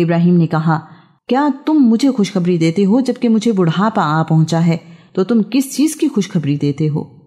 इब्राहिम ने कहा, क्या तुम मुझे खुशखबरी देते हो जबकि मुझे बुढ़ापा आ पहुँचा है? तो तुम किस चीज़ की खुशखबरी देते हो?